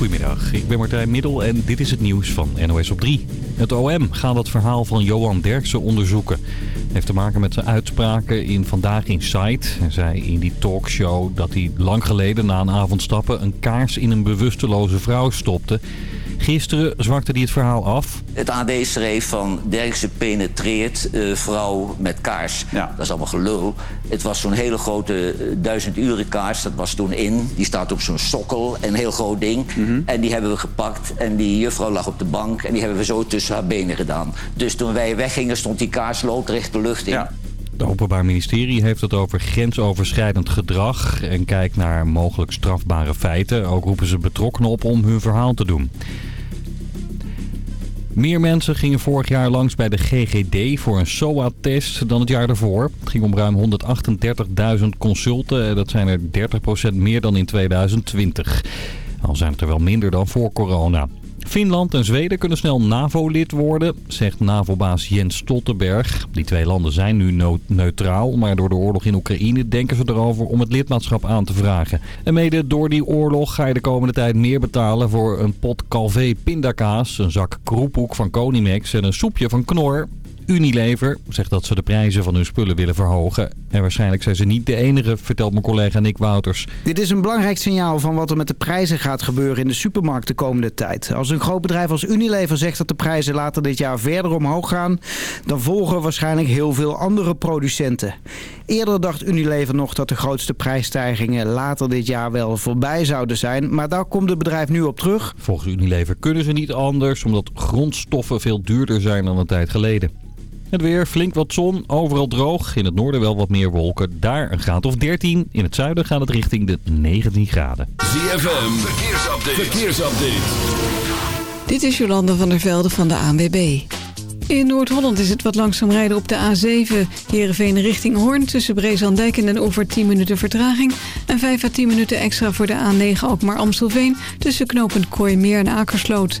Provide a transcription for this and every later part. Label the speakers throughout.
Speaker 1: Goedemiddag, ik ben Martijn Middel en dit is het nieuws van NOS op 3. Het OM gaat het verhaal van Johan Derksen onderzoeken. Het heeft te maken met zijn uitspraken in Vandaag in Sight. Hij zei in die talkshow dat hij lang geleden na een avondstappen een kaars in een bewusteloze vrouw stopte. Gisteren zwakte hij het verhaal af.
Speaker 2: Het AD schreef van Derksen penetreert uh, vrouw met kaars.
Speaker 3: Ja.
Speaker 2: Dat is allemaal gelul. Het was zo'n hele grote uh, duizend uren kaars. Dat was toen in. Die staat op zo'n sokkel. Een heel groot ding.
Speaker 3: Mhm.
Speaker 2: En die hebben we gepakt. En die juffrouw lag op de bank. En die hebben we zo tussen haar benen gedaan. Dus toen wij weggingen stond die kaars loodrecht de lucht in.
Speaker 3: Ja.
Speaker 1: Het Openbaar Ministerie heeft het over grensoverschrijdend gedrag en kijkt naar mogelijk strafbare feiten. Ook roepen ze betrokkenen op om hun verhaal te doen. Meer mensen gingen vorig jaar langs bij de GGD voor een SOA-test dan het jaar daarvoor. Het ging om ruim 138.000 consulten. Dat zijn er 30% meer dan in 2020. Al zijn het er wel minder dan voor corona. Finland en Zweden kunnen snel NAVO-lid worden, zegt NAVO-baas Jens Stoltenberg. Die twee landen zijn nu neutraal, maar door de oorlog in Oekraïne denken ze erover om het lidmaatschap aan te vragen. En mede door die oorlog ga je de komende tijd meer betalen voor een pot Calvé pindakaas, een zak kroephoek van Conimex en een soepje van Knor. Unilever zegt dat ze de prijzen van hun spullen willen verhogen. En waarschijnlijk zijn ze niet de enige, vertelt mijn collega Nick Wouters.
Speaker 4: Dit is een belangrijk signaal van wat er met de prijzen gaat gebeuren in de supermarkt de komende tijd. Als een groot bedrijf als Unilever zegt dat de prijzen later dit jaar verder omhoog gaan... dan volgen waarschijnlijk heel veel andere producenten. Eerder dacht Unilever nog dat de grootste prijsstijgingen later dit jaar wel voorbij zouden zijn. Maar daar komt het bedrijf nu op terug.
Speaker 1: Volgens Unilever kunnen ze niet anders, omdat grondstoffen veel duurder zijn dan een tijd geleden. Het weer, flink wat zon, overal droog. In het noorden wel wat meer wolken. Daar een graad of 13. In het zuiden gaat het richting de 19 graden.
Speaker 5: ZFM, verkeersupdate. verkeersupdate.
Speaker 6: Dit is Jolanda van der Velde van de ANWB. In Noord-Holland is het wat langzaam rijden op de A7. Heerenveen richting Hoorn tussen Brezandijk en Den Oever 10 minuten vertraging. En 5 à 10 minuten extra voor de A9 ook maar Amstelveen... tussen knooppunt Kooimeer en Akersloot.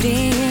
Speaker 3: crowded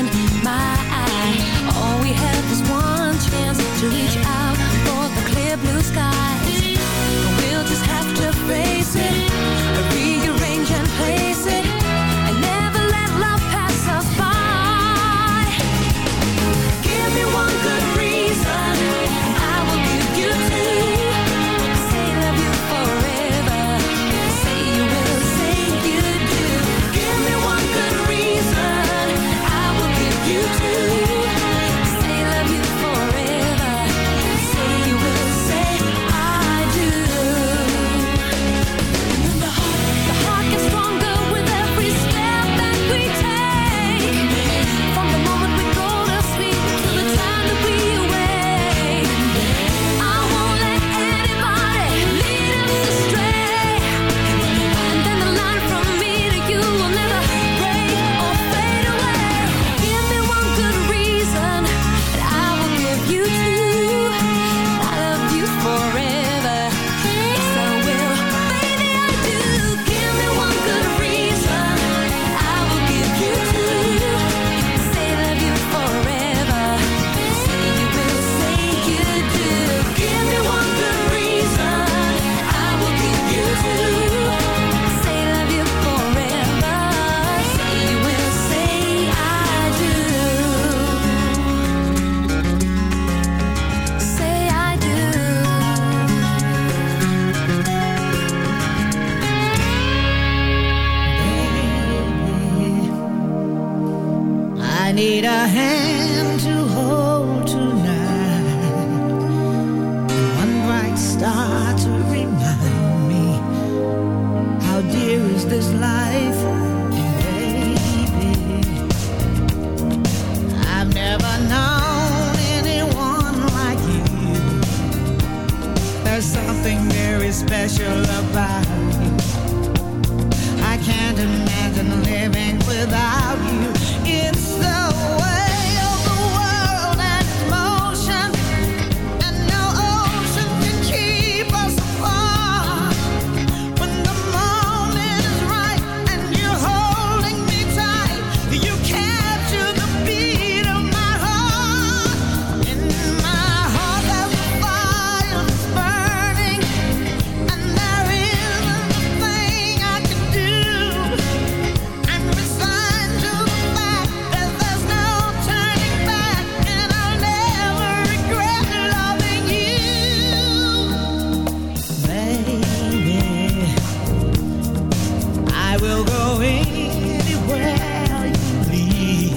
Speaker 3: will go
Speaker 7: anywhere you lead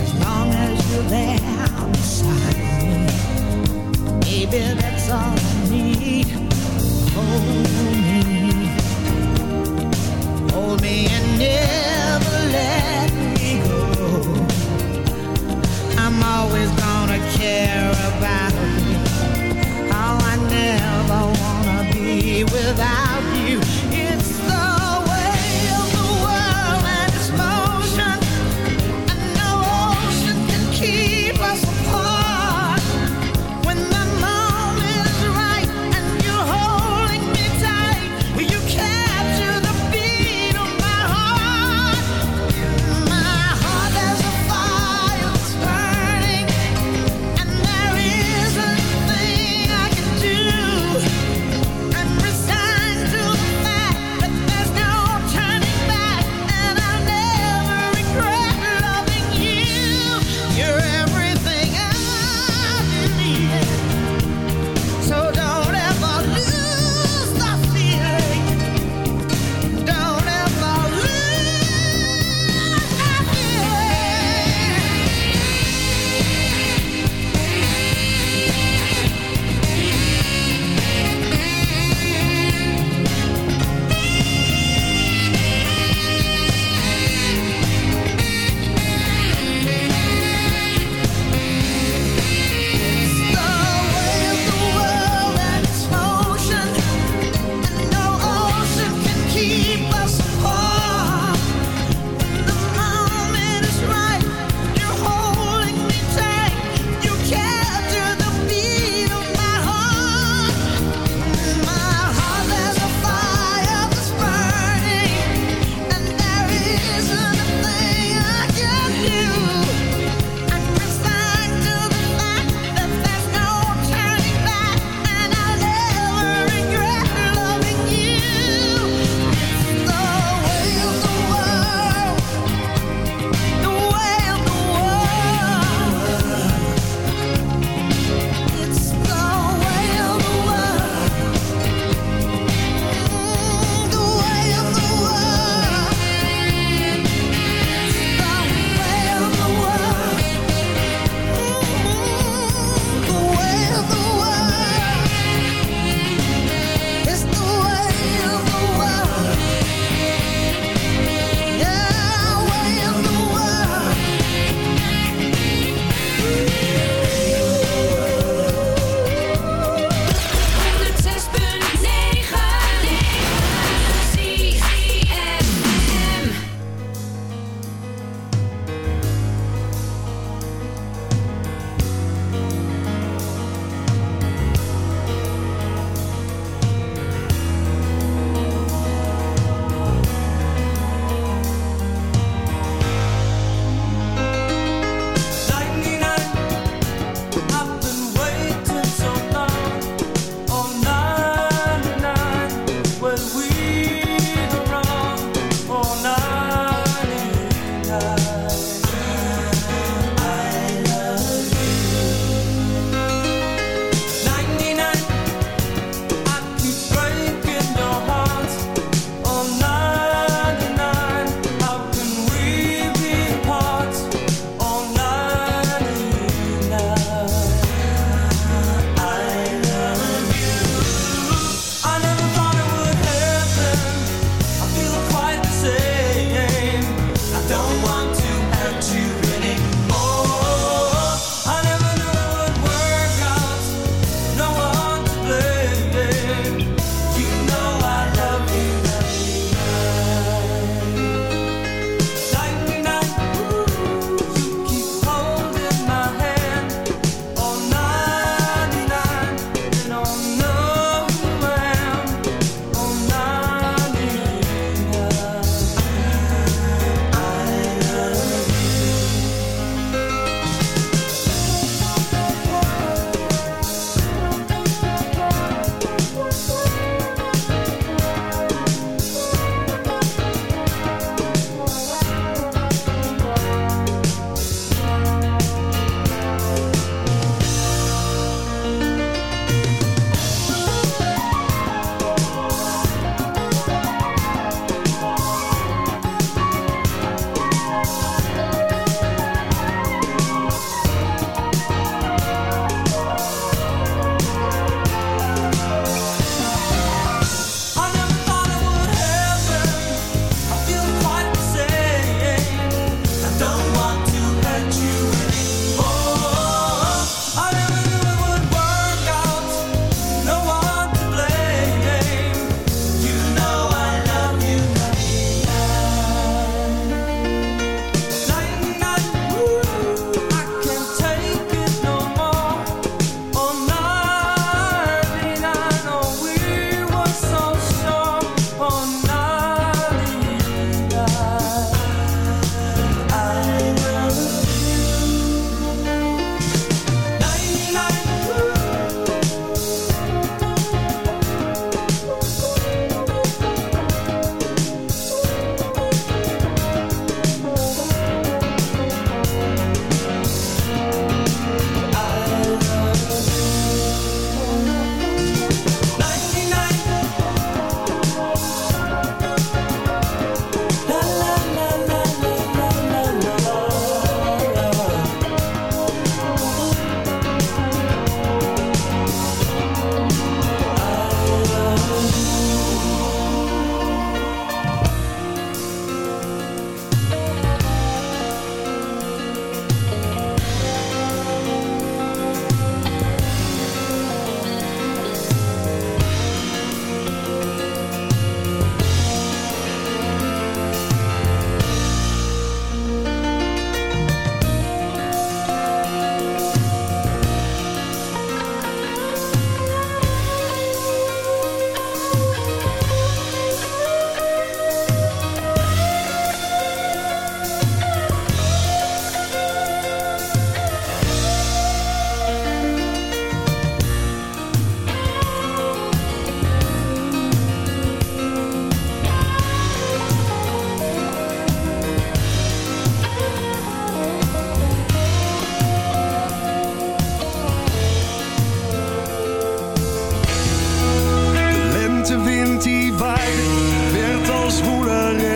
Speaker 7: As long as you're there beside me. Baby, that's all I need.
Speaker 8: Oh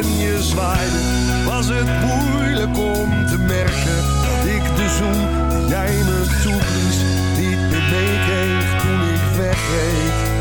Speaker 8: en je zwaaide, was het moeilijk om te merken dat ik de zoen jij me toeblies niet meer meekreeg toen ik wegreed.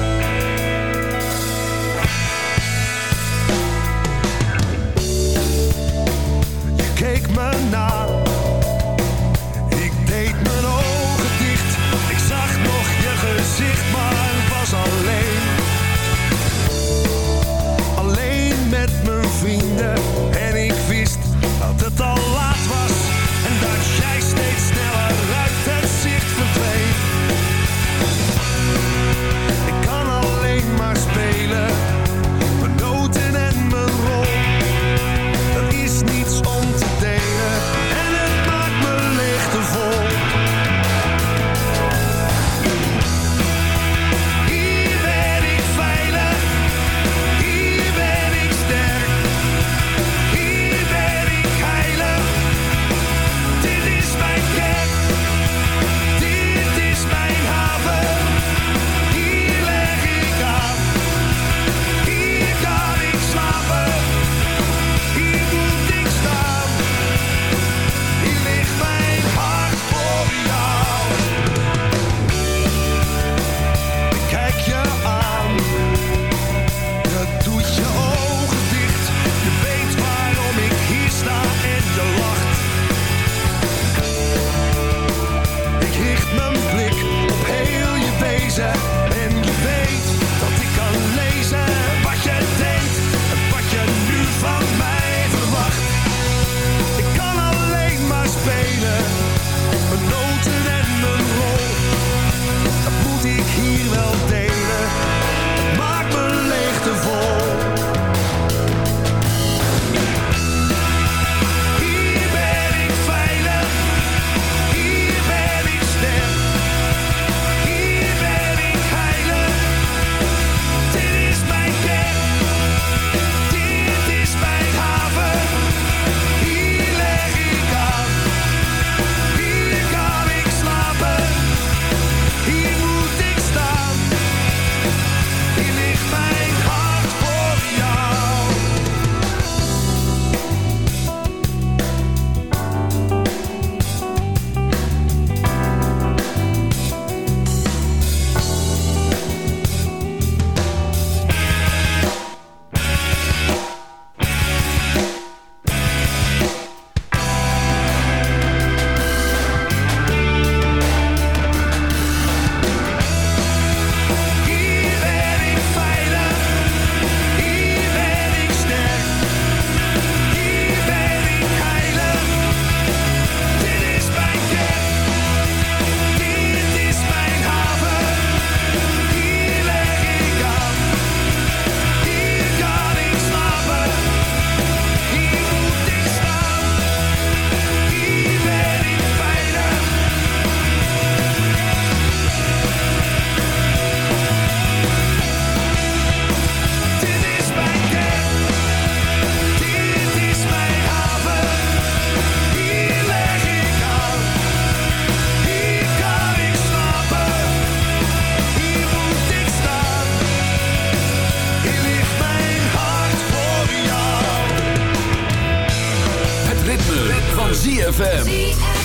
Speaker 5: ZFM.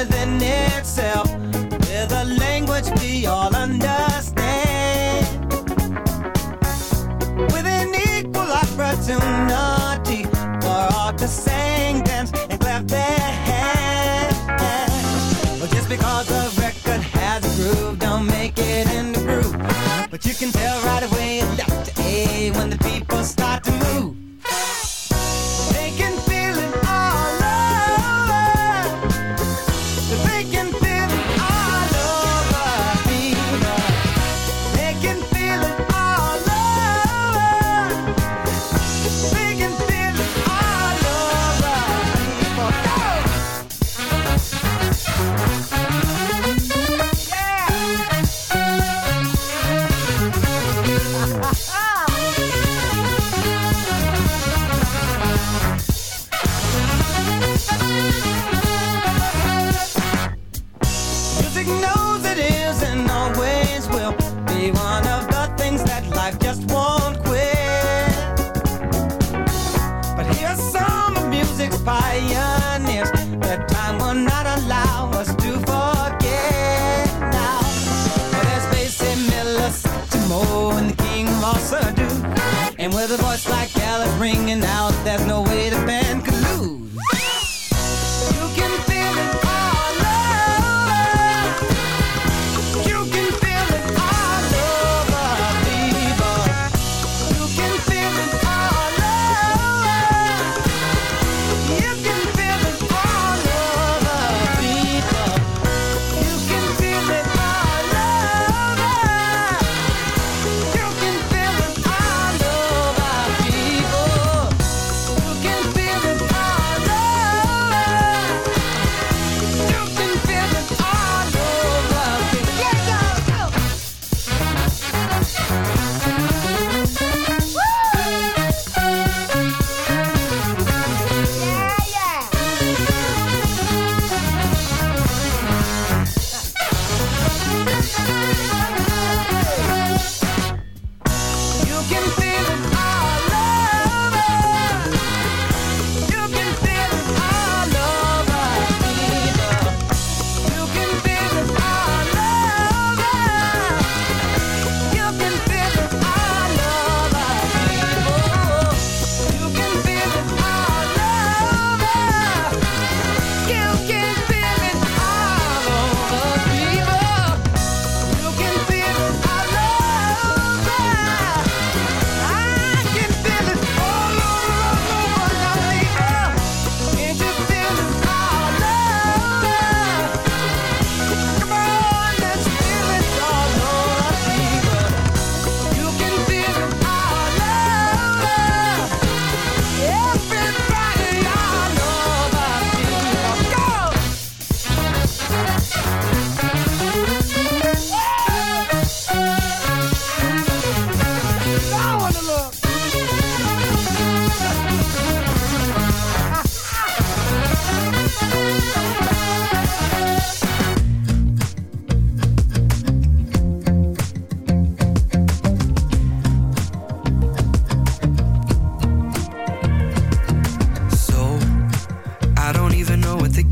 Speaker 7: Within itself, with a language we all understand.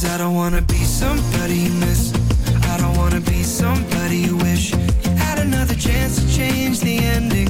Speaker 9: Cause I don't wanna be somebody you miss. I don't wanna be somebody you wish you had another chance to change the ending.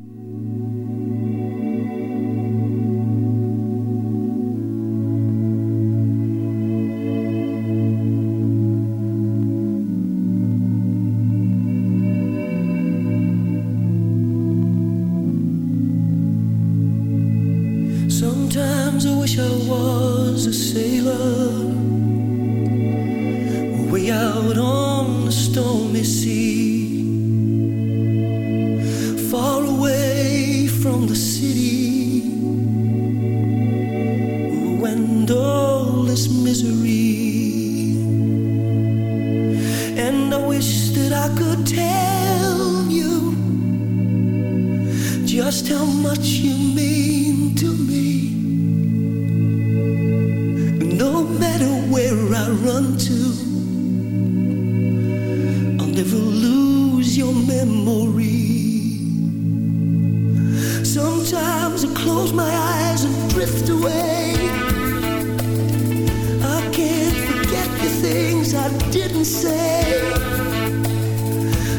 Speaker 10: Drift away. I can't forget the things I didn't say.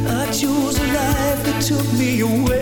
Speaker 10: I chose a life that took me away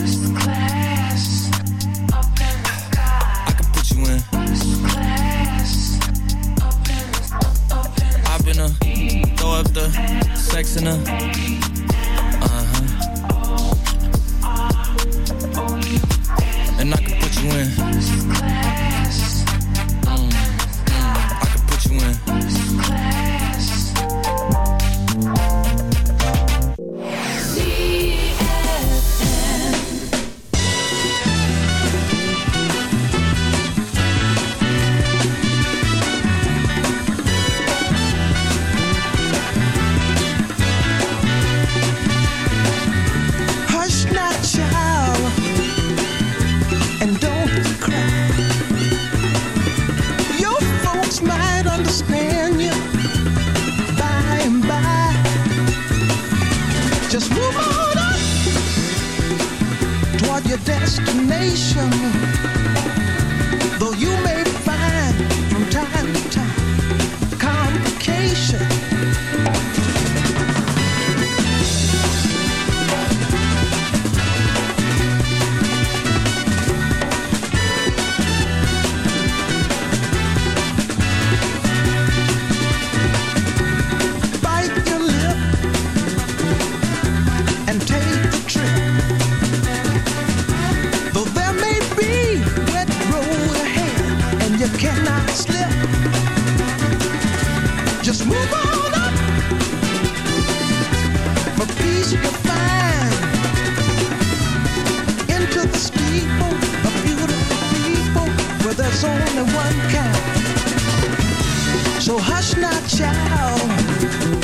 Speaker 7: Child, and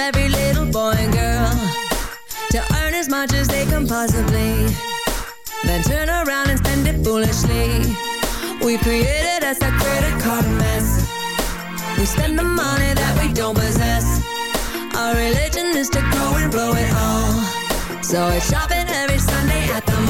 Speaker 3: every little boy and girl, to earn as much as they can possibly, then turn around and spend it foolishly. We created us a credit card mess. We spend the money that we don't possess. Our religion is to go and blow it all. So it's shopping every Sunday at the mall.